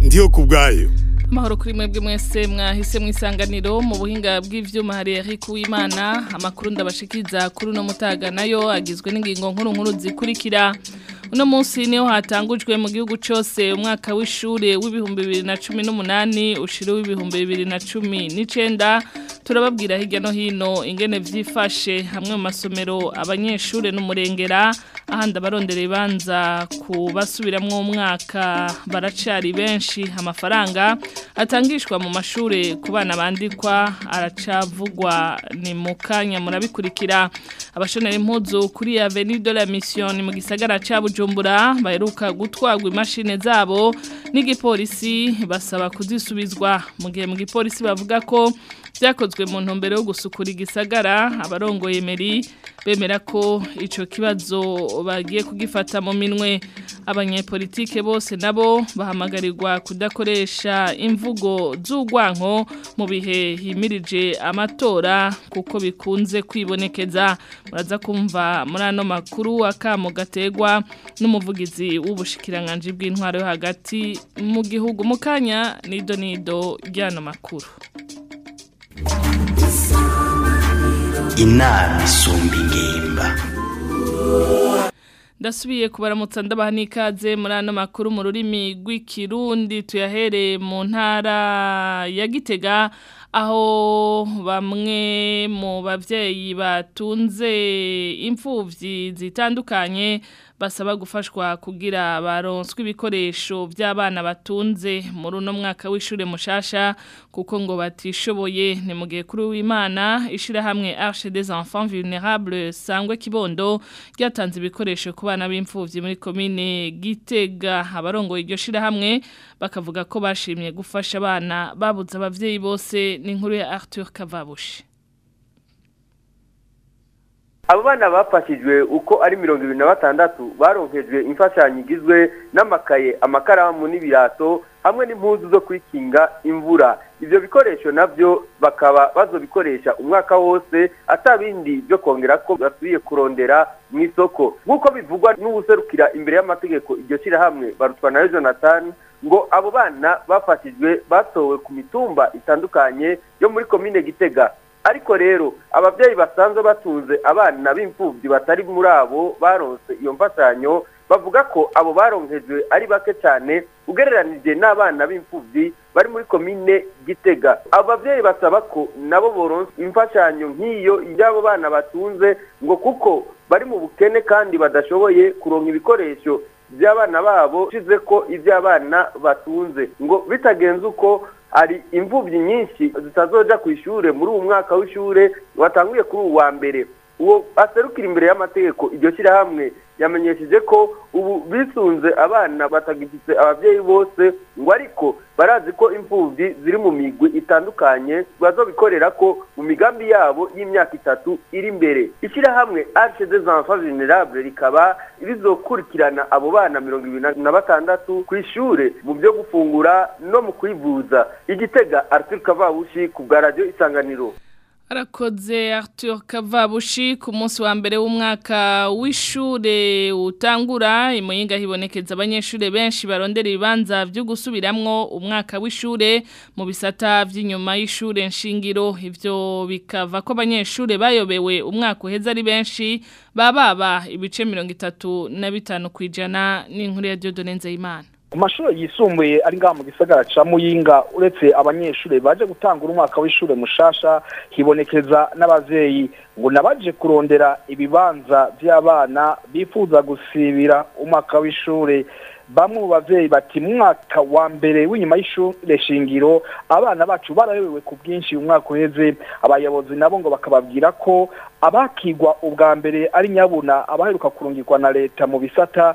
ndiho ku bwayo kuri mwebwe mwese mwahise mu isanganiro mu buhinga bw'ibyuma hari Eric Uwimana amakuru ndabashikiriza kuri uno mutaga nayo agizwe n'ingingo nkuru nkuru zikurikira uno munsi niyo hatangujwe mu gihugu cyose umwaka w'ishuri w'ibihumbi bibiri na cumi n'umunani ushiriwe w’ibihumbi bibiri na cumi n'icyenda turababwira hirya no hino ingene byifashe hamwe mu masomero abanyeshuri n'umurengera ahandi abarondera ibanza kubasubiramwo umwaka baracari benshi amafaranga atangishwa mu mashuri ku bana bandikwa aracavugwa ni mu kanya murabikurikira abashonera impuzu kuri Avenue de la Mission mu gisagara cya Bujumbura baheruka gutwagwa imashine zabo n'igipolisi basaba kuzisubizwa mu gihe mu gipolisi bavuga ko byakozwe mu ntumbero yo gusukura igisagara abarongoye meri bemera ko icyo kibazo bagiye kugifata mu minwe abanyepolitike bose nabo bahamagarirwa kudakoresha imvugo z'urwanko mu bihe himirije amatora kuko bikunze kwibonekeza muraza kumva muri ano makuru akamu gategwa n'umuvugizi w’ubushikiranganji bw'intwaro yo hagati mu gihugu mukanya kanya nido nido ry'ano makuru inama isumba ingimba ndasubiye kubaramutsa ndabaha n'ikaze muri ano makuru mu rurimi rw'ikirundi tuyahereye mu ntara ya gitega aho bamwe mu babyeyi batunze imfubyi zitandukanye basaba gufashwa kugira baronswe ibikoresho by'abana batunze muri uno mwaka w'ishure mushasha kuko ngo batishoboye ni mu gihe kuri w'Imana ishirahamwe Arche des enfants vulnérables sangwe kibondo ryatanze ibikoresho ku bana b'imfuvyi muri commune Gitega abarongoye iryo shirahamwe bakavuga ko bashimye gufasha abana babuze abavyeyi bose n'inkuru ya Arthur Kavabushi abo bana bafashijwe uko ari mirongo ibiri na batandatu baronkejwe imfashanyo igizwe n'amakaye amakaramu n'ibirato hamwe n'impuzu zo kwikinga imvura ibyo bikoresho nabyo bakaba bazobikoresha umwaka wose atabindi byo kongera ko basubiye kurondera mu isoko nk'uko bivugwa n’ubuserukira imbere y'amategeko iryo shyirahamwe na jonathan ngo abo bana bafashijwe batowe ku mitumba itandukanye yo muri komine gitega ariko rero ababyeyi basanzwe batunze abana b'imfubyi batari muri abo baronse iyo mfashanyo bavuga ko abo baronkejwe ari bake cyane ugereranije n'abana b'imfubyi bari muri komine gitega abo babyeyi basaba ko nabo boronse imfashanyo nk'iyo iby’abo bana batunze ngo kuko bari mu bukene kandi badashoboye kuronka ibikoresho by'abana babo ushize ko iby'abana batunze ngo bitagenze uko hari imvubyi nyinshi zitazoja ku ishure muri uwo mwaka w'ishure watanguye kuri uwa mbere uwo aserukira imbere y'amategeko iryo shyirahamwe yamenyesheje ko ubu bisunze abana batagifite ababyeyi bose ngo ariko barazi ko imfubyi ziri mu migwi itandukanye bazobikorera ko mu migambi yabo y'imyaka itatu iri imbere ishyirahamwe arche des enfants vulnerables rikaba rizokurikirana abo bana mirongo ibiri na batandatu ku ishure mu byo gufungura no mu kwivuza igitega arthur kavabushi ku bwa radiyo isanganiro arakoze Arthur Kavabushi ku munsi wa mbere w'umwaka w'ishure utangura imuyinga hibonekeza abanyeshure benshi barondera ibibanza byo gusubiramwo umwaka w'ishure mu bisata by'inyuma y'ishure nshingiro ivyo bikava ko abanyeshure bayobewe umwaka uheza ari benshi bababa ibice 35 kw'ijana n'inkuru ya Dieudonne Nzeyimana mu mashuri yisumbuye ari ngaha mu gisagara cya muyinga uretse abanyeshuri baje gutanga umwaka w'ishuri mushasha hibonekeza n'ababyeyi ngo nabaje kurondera ibibanza by'abana bifuza gusibira umwaka w'ishuri bamwe mu babyeyi bati mwaka wa mbere w'inyuma y'ishuri shingiro abana bacu barayobewe ku bwinshi umwaka uheze abayobozi nabo ngo bakababwira ko abakigwa ubwa mbere ari nyabuna abaheruka kurungikwa na leta mu bisata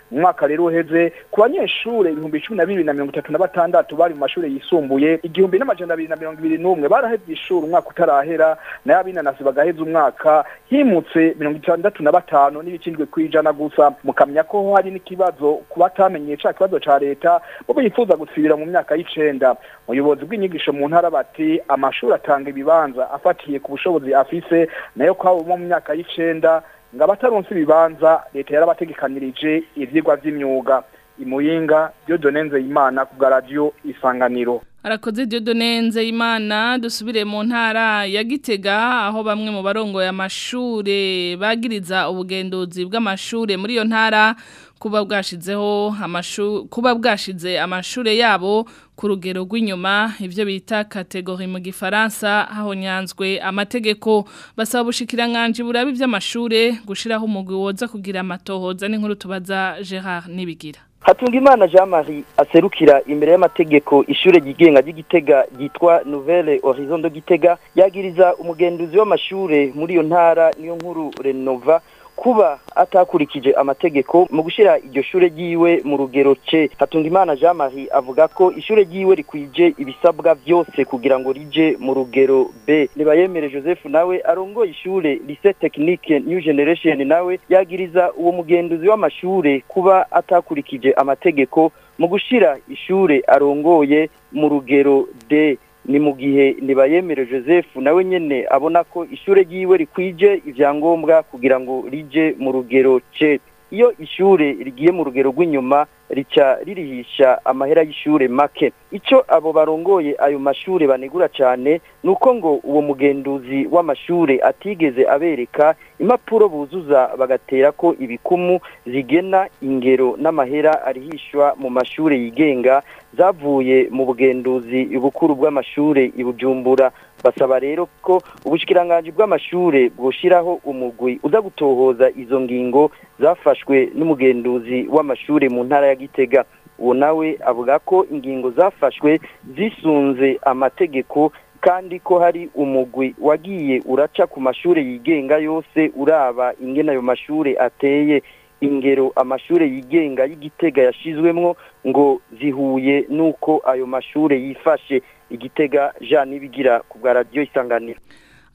umwaka rero uheze ku banyeshure ibihumbi cumi na bibiri na mirongo itatu na batandatu bari mu mashuri yisumbuye igihumbi n'amajana abiri na mirongo ibiri n'umwe barahebye ishuri umwaka utarahera nayo abinanasi bagaheza umwaka himutse mirongo itandatu na batanu n'ibicindwe ku ijana gusa mukamenya ko hari n'ikibazo ku batamenye ca kibazo ca leta bo bifuza gusubira mu myaka y'icenda umuyobozi bw'inyigisho mu ntara bati amashuri atanga ibibanza afatiye ku bushobozi afise nayo kwabo mu myaka y'icenda ngo abataronse ibibanza leta yarabategekanirije ibyigwa by'imyuga imuyinga Diodone Nzeyimana ku bwa radiyo isanganiro arakoze Diodone Nzeyimana dusubire mu ntara ya Gitega aho bamwe mu barongoye amashure bagiriza ubugenduzi bw’amashuri muri iyo ntara kuba bwashizeho amashu kuba bwashize amashure yabo ku rugero rw'inyuma ibyo bita kategori mu gifaransa aho nyanzwe amategeko basaba bushikiranganji burabe iby'amashure gushiraho umugwi woza kugira amatohoza n'inkuru tubaza Gerard nibigira Hatungimana Jean Marie aserukira imbere y'amategeko ishure ryigenga ry'Igitega gitwa Nouvelle Horizon de Gitega yagiriza umugenduzi w'amashure muri iyo ntara niyo nkuru Renova kuba atakurikije amategeko mu gushyira iryo shure ryiwe mu rugero ce Hatungimana Jean Marie avuga ko ishure ryiwe rikwije ibisabwa byose kugira ngo rije mu rugero B Nibayemere Joseph nawe arongoye ishure Lycée Technique New Generation nawe yagiriza uwo mugenduzi w'amashure kuba atakurikije amategeko mu gushyira ishure arongoye mu rugero D ni mu gihe ntibayemere joseph nawe nyine abona ko ishuri ryiwe rikwije ibyangombwa kugira ngo rijye mu rugero ce iyo ishuri rigiye mu rugero rw'inyuma rica ririhisha amahera y'ishure make icyo abo barongoye ayo mashure banegura cyane ni uko ngo uwo mugenduzi w'amashure atigeze abereka impapuro buzuza bagatera ko ibikumu zigena ingero n'amahera arihishwa mu mashure yigenga zavuye mu bugenduzi bukuru bw'amashure Bujumbura basaba rero ko ubushikiranganji bw'amashure bwoshiraho umugwi uza gutohoza izo ngingo zafashwe n'umugenduzi w'amashure mu ntara gitega uwo nawe avuga ko ingingo zafashwe zisunze amategeko kandi ko hari umugwi wagiye uraca ku mashuri yigenga yose uraba ingena ayo mashuri ateye ingero amashuri yigenga y'igitega yashizwemwo ngo zihuye n'uko ayo mashuri yifashe igitega jean n'ibigira ku bwa radiyo isanganiro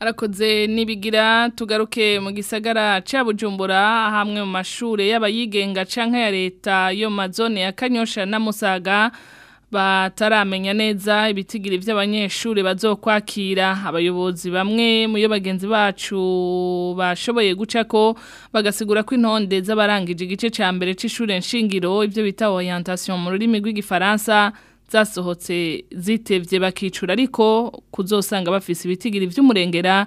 arakoze nibigira tugaruke mu gisagara cya bujumbura hamwe mu mashuri y'abayigenga canka ya leta yo mazone ya kanyosha na musaga bataramenya neza ibitigiri by'abanyeshuri bazokwakira abayobozi bamwe mu yo bagenzi bacu bashoboye guca ko bagasigura ko intonde z'abarangije igice cya mbere cy'ishuri nshingiro ibyo bita orientation mu rurimi rw'igifaransa zasohotse zitevye bakicura ariko kuzosanga bafise ibitigiri vy'umurengera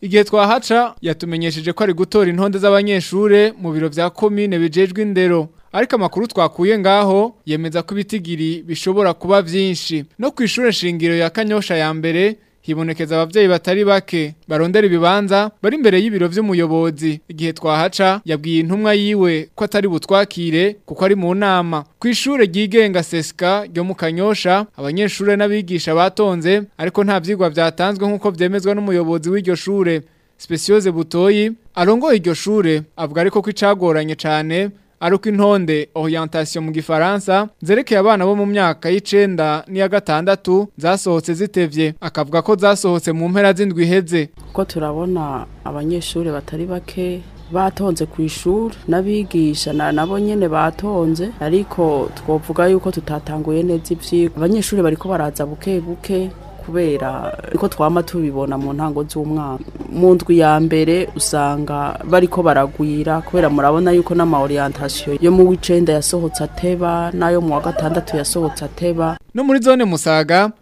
igihe twahaca yatumenyesheje ko ari gutora intonde z'abanyeshuri mu biro bya komine bijejwe indero ariko amakuru twakuye ngaho yemeza ko ibitigiri bishobora kuba byinshi no ku ishuri shingiro ya kanyosha ya mbere hibonekeza ababyeyi batari bake barondera ibibanza bari imbere y'ibiro by'umuyobozi igihe twahaca yabwiye intumwa yiwe ko atari butwakire kuko ari mu nama ku ishuri ryigenga sesika ryo mu kanyosha abanyeshuri n'abigisha batonze ariko nta byigwa byatanzwe nk'uko byemezwa n'umuyobozi w'iryo shuri speciose butoyi arongoye iryo shuri avuga ariko ko icagoranye cyane aruko intonde orientation mu gifaransa zerekeye abana bo mu myaka y'icenda n'iya gatandatu zasohotse zitevye akavuga ko zasohotse mu mpera z'indwi iheze kuko turabona abanyeshuri batari bake batonze ku ishuri n'abigisha nabo nyine batonze ariko twavuga yuko tutatanguye neza ibyigwa abanyeshuri bari baraza buke buke kubera ko twaba tubibona mu ntango z'umwaka mu ndwi ya mbere usanga bariko baragwira kubera murabona yuko n’amaorientation yo mu w'icenda yasohotse ateba n'ayo mu wa gatandatu yasohotse ateba no muri zone musaga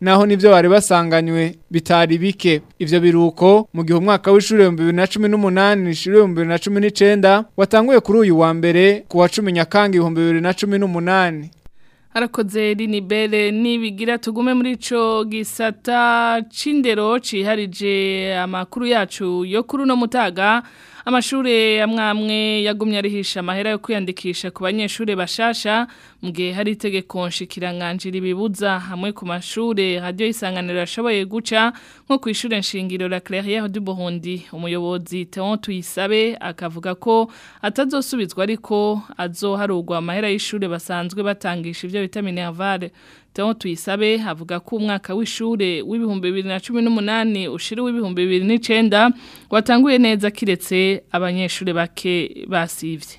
naho nivyo bari basanganywe bitari bike ivyo biruko mu gihe umwaka w'ishure 2018 ishure 2019 watanguye kuri uyu wa mbere ku wa 10 nyakangi 2018 Harakoze Rinibere nibigira tugume muri ico gisata cindero ciharije amakuru yacu yo kuri no mutaga amashuri amwamwe yagumye arihisha amahera yo kwiyandikisha ku banyeshuri bashasha mu gihe hari itegeko nshikiranganje ribibuza hamwe ku mashuri radio isanganiro yashoboye guca nko ku ishure nshingiro la Clairière du Burundi umuyobozi Teon Tuyisabe akavuga ko atazosubizwa ariko azoharugwa amahera y'ishure basanzwe batangisha ibyo vitamine Minerval Theo tuyisabe avuga ko umwaka w'ishure w'ibihumbi 2018 ushira w'ibihumbi 2019 watanguye neza kiretse abanyeshure bake basivye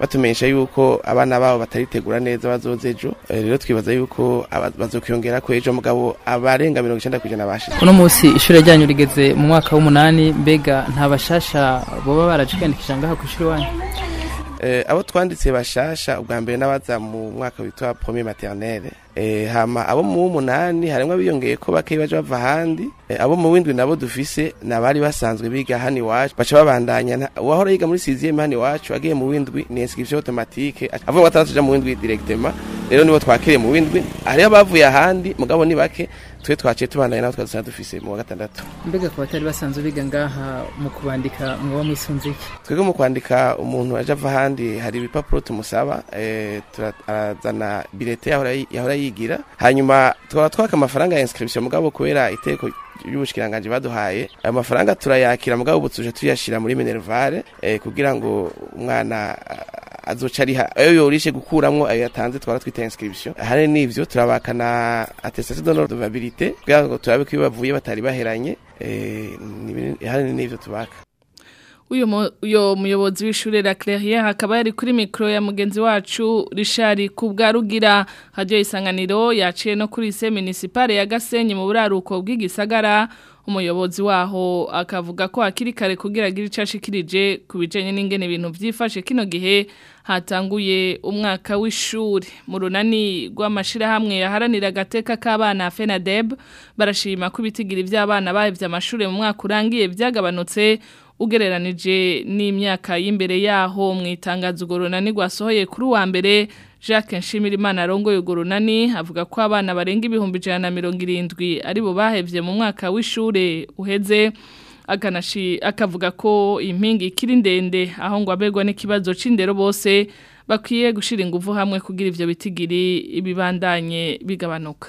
batumenyesha yuko abana babo bataritegura neza ejo eh, rero twibaza yuko bazokwiyongera ku ejo mugabo abarenga mirongo icyenda ku ijana ryarabashije uno munsi ishuri ryanyu rigeze mu mwaka w'umunani mbega nta bashasha baba baracikandikije ngaha ku ishuri wanyu eh, abo twanditse bashasha ubwa mbere n'abaza mu mwaka witwa pome materinere eh, hama abo mu w'umunani harimo abiyongeye ko bake baje bava ahandi eh, abo mu w'indwi nabo dufise ni abari basanzwe biga hano iwacu baca babandanya uwahora yiga muri siziyeme hano iwacu agiye mu w'indwi ni insitirigisiyo otomatike avuga batandatu aja mu w'indwi direkitema rero nibo twakiriye mu windwi hariho abavuye ahandi mugabo ni bake twe twaciye tubandanye nabo twazana dufise mu wa gatandatu mbega ku batari basanzwe biga ngaha mu kubandika muba mwisunze iki twebwe mu kwandika umuntu aje ava ahandi hari ibipapuro tumusaba eh, arazana birete yahora yigira hanyuma twaba twaka amafaranga ya inscription mugabo kubera iteko y'ubushikiranganje baduhaye ayo mafaranga turayakira mugabo ubu tuje muri Minervare eh, kugira ngo umwana azoca ariha ayo yorishe gukuramwo ayo yatanze twara twita inscription hari nivyo turabaka na attestation d'honorabilité kugira ngo turabe ko bavuye batari baheranye eh, hari nivyo tubaka Uyo muyobozi w'ishuri la Claire akaba yari kuri micro ya mugenzi wacu rishari kubwarugira hajyo isanganiro yaciye no kuri se municipale ya Gasenyi mu buraruko bw'igisagara umuyobozi waho akavuga ko akiri kare kugira agire icyo ashikirije ku bijyanye n'ingene ibintu byifashe kino gihe hatanguye umwaka w'ishuri mu runani rw'amashyirahamwe yaharanira agateka k'abana fenadeb barashima kubitigira iby'abana bahebye amashuri mu mwaka urangiye byagabanutse ugereranije n'imyaka y'imbere yaho mu itangazo ugorunani rwasohoye kuri uwa mbere jacques nshimirimana arongoye ugorunani avuga ko abana barenga ibihumbi na mirongo irindwi aribo bahebye mu mwaka w'ishuri uheze akavuga ko impingi ikiri ndende aho ngo abegwa n'ikibazo cy'indero bose bakwiye gushyira ingufu hamwe kugira ibyo bitigiri ibibandanye bigabanuka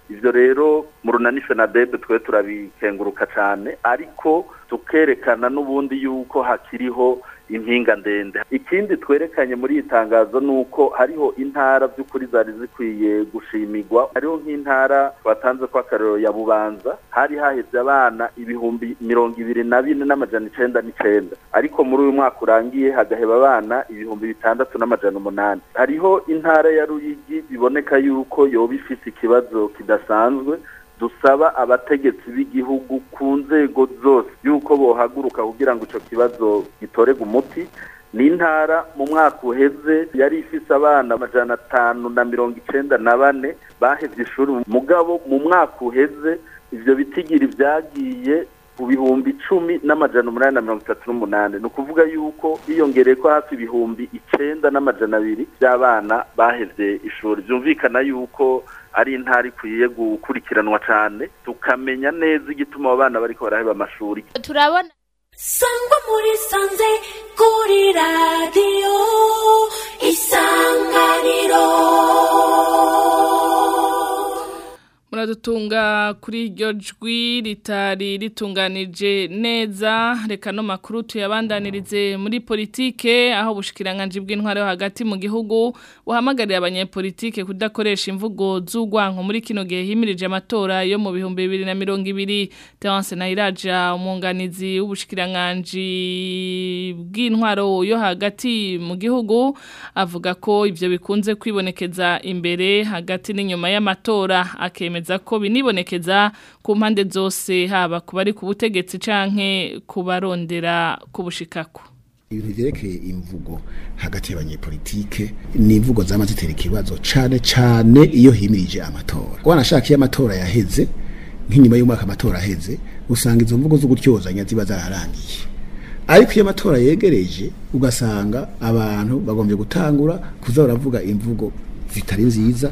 ivyo rero mu runanishwe na debe twe turabikenguruka cyane ariko tukerekana n'ubundi yuko hakiriho impinga ndende ikindi twerekanye muri iyi tangazo ni uko hariho intara by'ukuri zari zikwiye gushimigwa hariho nk'intara batanze ko akarero ya bubanza hari hahebye abana ibihumbi mirongo ibiri na bine n'amajana icyenda n'icyenda ariko muri uyu mwaka urangiye hagaheba abana ibihumbi bitandatu n'amajana umunani hariho intara ya ruyigi biboneka yuko yoba ifite ikibazo kidasanzwe dusaba abategetsi b'igihugu ku nzego zose y'uko bohaguruka kugira ngo icyo kibazo gitorerwe umuti n'intara mu mwaka uheze yari ifise abana amajana atanu na mirongo icyenda na bane bahebye ishuri mugabo mu mwaka uheze ibyo bitigiri byagiye ku bihumbi icumi n'amajana umunani na mirongo itatu n'umunani ni ukuvuga yuko hiyongereye ko hafi ibihumbi icyenda n'amajana abiri by'abana baheze ishuri byumvikana yuko ari intara ikwiye gukurikiranwa cyane tukamenya neza igituma abo bana bari baraheba amashuri turabona sangwa muri sanze kuri radiyo isanganiro turadutunga kuri iryo jwi ritari ritunganije neza reka no makuru tuyabandanirize muri politike aho bushikiranganje bw'intware yo hagati mu gihugu buhamagarira abanyepolitike kudakoresha imvugo z'ugwanko muri kino gihe himirije amatora yo mu bihumbi bibiri na mirongo ibiri Terence Nairaja umwunganizi w'ubushikiranganje bw'intwaro yo hagati mu gihugu avuga ko ibyo bikunze kwibonekeza imbere hagati n'inyuma y'amatora akemeza bemeza ko binibonekeza ku mpande zose haba ku bari ku butegetsi canke kubarondera kubushikako ibintu imvugo hagati y'abanyepolitike ni imvugo zama zitera ikibazo cyane iyo himirije amatora wanashaka iyo amatora yaheze nk'inyuma y'umwaka amatora aheze usanga izo mvugo zo gutyozanya ziba zararangiye ariko iyo amatora yegereje ugasanga abantu bagombye gutangura kuza baravuga imvugo zitari nziza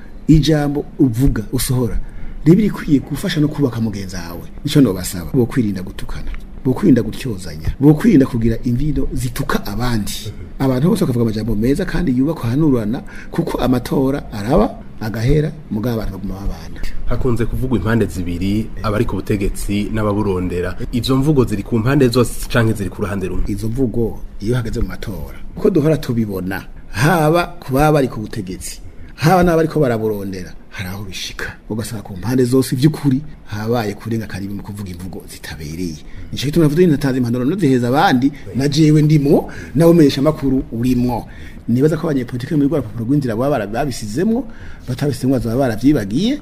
ijambo uvuga usohora riba rikwiye gufasha no kubaka mugenzi wawe nicyo nobasaba bo kwirinda gutukana bo kwirinda gutyozanya bo kwirinda kugira imvino zituka abandi abantu bose bakavuga amajambo meza kandi yubakwa hanurana kuko amatora araba agahera mugabo abantu baguma babana hakunze kuvugwa impande zibiri abari ku butegetsi n'ababurondera izo mvugo ziri ku mpande zose canke ziri ku ruhande rumwe izo mvugo iyo hageze mu matora kuko duhora tubibona haba ku baba bari ku butegetsi haba n'aba ariko baraburondera hari aho bishika ugasanga ku mpande zose iby'ukuri habaye kurenga karibu mu kuvuga imvugo zitabereye nicyo gituma navuze natanze impanuro nodeheza abandi na jewe ndimo nawe umenyesha amakuru urimwo nibaza ko abanyepolitike muri rwa rupapuro rw'inzira baba babisizemwo batabisizemwo bazaba barabyibagiye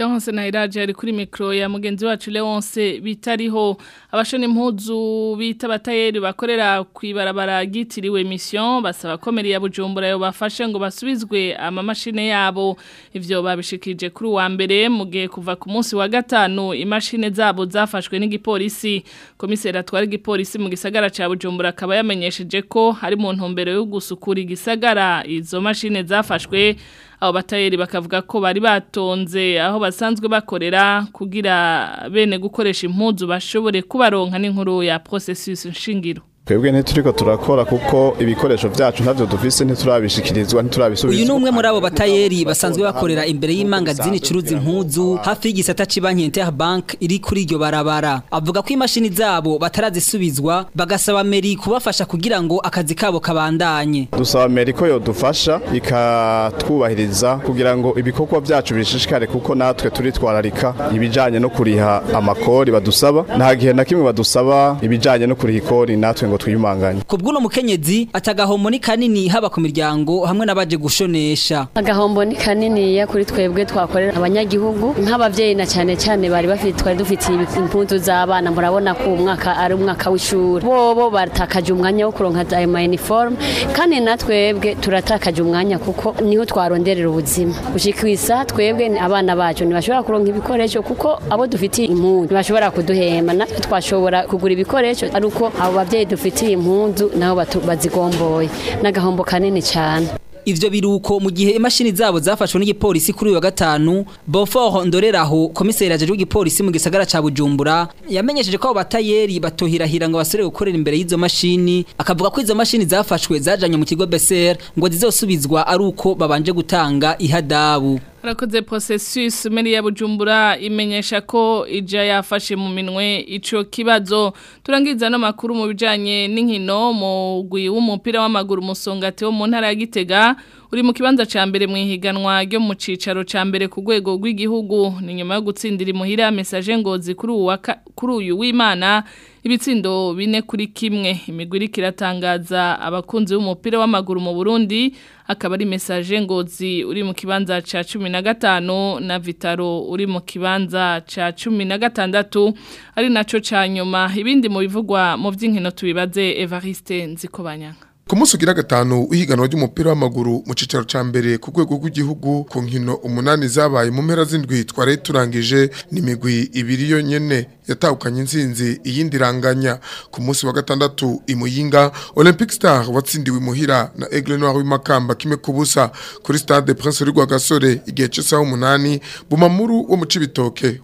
Leonce Nairaje ari kuri mikro ya mugenzi wacu Leonce bitariho abashona impuzu bita batayeri bakorera kwibarabara gitiriwe mission basaba komeri ya Bujumbura yo bafashe ngo basubizwe ama mashine yabo ivyo babishikije kuri wa mbere mugihe kuva ku munsi wa gatanu imashine zabo zafashwe n'igipolisi komiseri atwara igipolisi mu gisagara ca Bujumbura akaba yamenyesheje ko hari mu ntumbero yo gusukura izo mashine zafashwe abo batayeri bakavuga ko bari batonze aho basanzwe bakorera kugira bene gukoresha impuzu bashobore kubaronka n'inkuru ya processus nshingiro twebwe ntituriko turakora kuko ibikoresho byacu ntavyo dufise ntiturabishikirizwa ntiturabisubiza uyu numwe muri abo batayeri basanzwe bakorera imbere y'imangazini icuruza impuzu hafi y'igisata c'ibanki Interbank iri kuri iryo barabara avuga ko imashini zabo batarazisubizwa bagasaba meri kubafasha kugira ngo akazi kabo kabandanye dusaba meri ko yodufasha ikatwubahiriza kugira ngo ibikorwa byacu bishishikare kuko natwe turitwararika ibijyanye no kuriha amakori badusaba nta gihe na kimwe badusaba ibijyanye no kuriha ikori natwe ngo twiyumanganye ku bw'uno mukenyezi ati ni kanini haba ku miryango hamwe n'abaje gushonesha agahombo ni kaniniya kuri twebwe twakorera abanyagihugu nk'ababyeyi na cyane cyane bari bafite twari dufite impundu z'abana murabona ko umwaka ari umwaka w'ishuri bobo batakaje umwanya wo kuronka ayo ma kandi na twebwe turatakaje umwanya kuko niho twaronderera ubuzima ushika twebwe abana bacu ntibashobora kuronka ibikoresho kuko abo dufitiye impundu ntibashobora kuduhema natwe twashobora kugura ibikoresho ari uko abo babyeyi dufitiye impundu nabo bazigomboye n'agahombo kanini cyane Ivyo biruko mu gihe imashini zabo zafashwe n'igipolisi kuri uyu wa gatanu Beaufort Ndoreraho komiseri ajeje w'igipolisi mu gisagara ca Bujumbura yamenyesheje ko abatayeri batohirahira ngo basore gukorera imbere y'izo mashini akavuga ko izo mashini zafashwe zajanye mu kigo BSR ngo zizosubizwa ari uko babanje gutanga ihadabu harakoze processus meri ya bujumbura imenyesha ko ija yafashe mu minwe ico kibazo turangiza no makuru mu bijanye n'inkino mu gwi w'umupira w'amaguru Musongate wo mu Gitega uri mu kibanza cya mbere mu ihiganwa ryo mu cyicaro cya mbere ku rwego rw'igihugu ni nyuma yo gutsindira imuhira mesaje ngozi kuri kuri uyu w'imana ibitsindo bine kuri kimwe imigwi kiratangaza abakunzi b'umupira w'amaguru mu burundi akaba ari mesaje ngozi uri mu kibanza cya cumi na gatanu na vitaro uri mu kibanza cya cumi na gatandatu ari nacyo cya nyuma ibindi mu bivugwa mu by'inkino tubibaze evariste nzikobanyanga ku munsi ugira gatanu w'ihiganwa ry'umupira w'amaguru mu cyicaro cya mbere ku rwego rw'igihugu ku nkino umunani zabaye mu mpera z'indwi twari turangije n'imigwi ibiri yonyine yatahukanye insinzi iyindi iranganya ku munsi wa gatandatu imuyinga olympic star watsindiwe Muhira na aigle noir w'imakamba kime kubusa kuri stade prince gasore igihe cy'isaha umunani bumamuru wo mu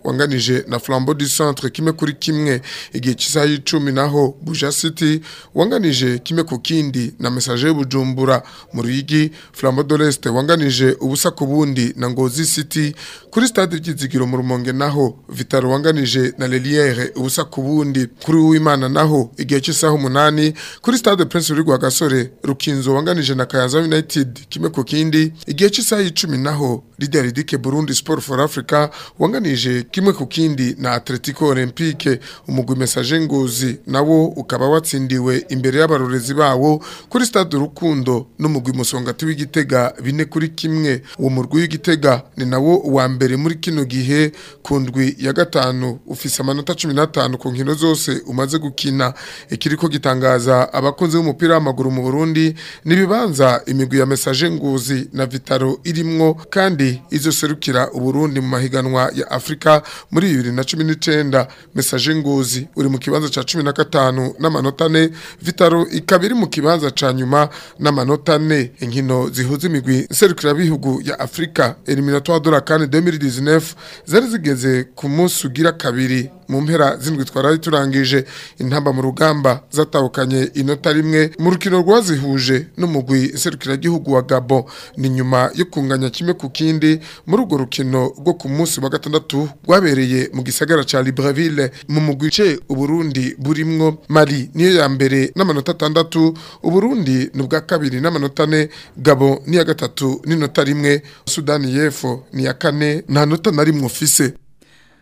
wanganije na flambeau du centre kime kuri kimwe igihe cy'isaha y'icumi naho buja city wanganije kime ku kindi na message Bujumbura mu ruyigi flambeau de l'est wanganije ubusa ku bundi na ngozi city kuri stade ry'izigiro mu rumonge naho vitaro wanganije na lelie barriere ubusa ku bundi kuri w'Imana naho igihe cy'isaha umunani kuri Stade Prince Ruri rwa Gasore rukinzo wanganije na Kayanza United kimwe ku kindi igihe cy'isaha 10 naho Leader Dike Burundi Sport for Africa wanganije kimwe ku kindi na Atletico Olympique umugwi message ngozi nawo ukaba watsindiwe imbere y'abarorezi bawo kuri Stade Rukundo n'umugwi musongati w'igitega bine kuri kimwe uwo murwi w'igitega ni nawo wa mbere muri kino gihe kundwi ya gatanu ufise amanota amanota cumi n'atanu zose umaze gukina ikiriko gitangaza abakunzi b'umupira w'amaguru mu burundi n'ibibanza imigwi ya mesaje nguzi na vitaro irimwo kandi izo serukira u uburundi mu mahiganwa ya Afrika muri bibiri na cumi n'icyenda mesaje nguzi uri mu kibanza cya cumi na katanu n'amanota ane vitaro ikaba mu kibanza cya nyuma n'amanota ane inkino zihuza imigwi nserukirabihugu ya afurika eliminatoire de 2019 zari zigeze ku munsi ugira kabiri mu mpera z'indwi twari turangije intamba mu rugamba zatahukanye inota rimwe mu rukino rwazihuje n'umugwi gihugu wa Gabo ni nyuma yo kunganya kimwe ku kindi muri urwo rukino rwo ku munsi wa gatandatu rwabereye mu gisagara ca Libreville mu mugwice uburundi burimwo Mali niyo ya mbere n'amanota atandatu uburundi ni ubwa kabiri n'amanota ane Gabo ni ya gatatu n'inota rimwe Sudani y'Epfo ni ya kane nta nota na rimwe ufise